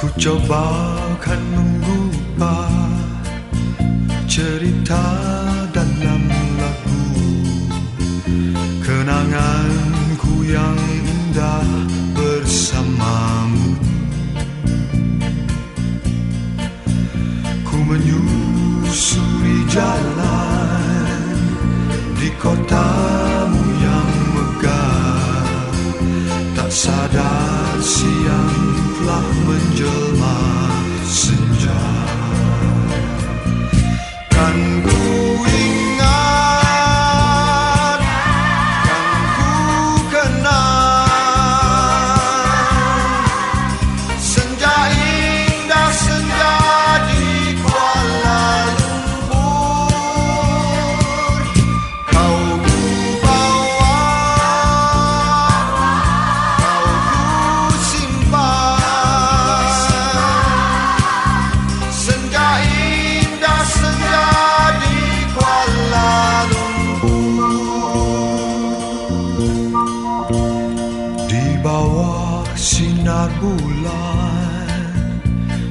Ku coba kan mengubah cerita dalam lagu. Kenanganku yang indah bersamamu. Ku menyusuri jalan di kotamu yang megah. Tak sadar siang bulan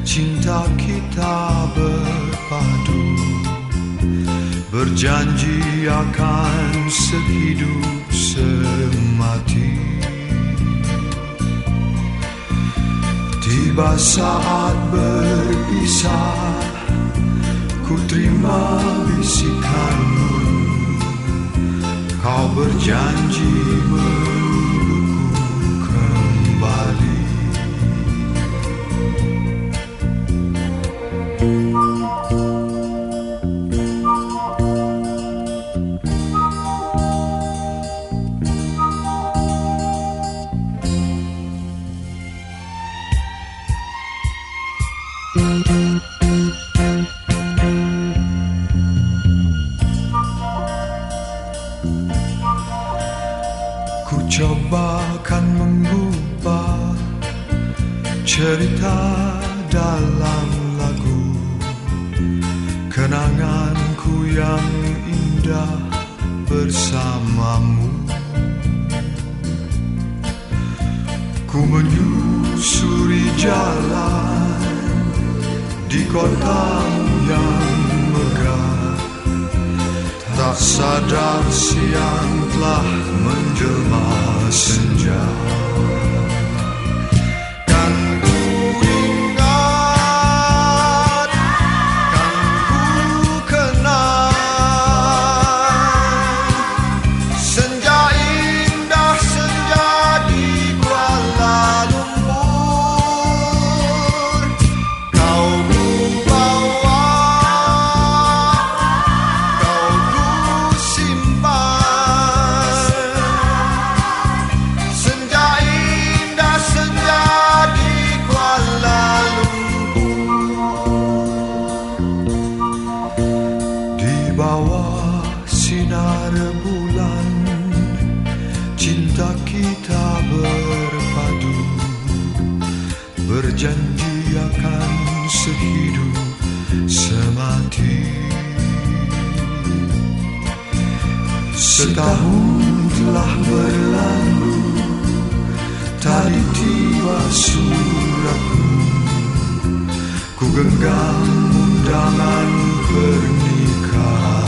Cinta kita berpadu Berjanji akan sehidup semati. Tiba saat berpisah Ku terima bisikanmu. Kau berjanji meluluhku Coba kan mengubah cerita dalam lagu. Kenanganku yang indah bersamamu. Ku menyusuri jalan di kotamu yang megah. Tak sadar siang telah menjelma bawah sinar bulan. Cinta kita berpadu. Berjanji akan sehidup semati. Setahun telah berlalu Tadi tiba suratmu Ku genggam undangan pernikahan God.